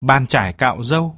Bàn chải cạo râu.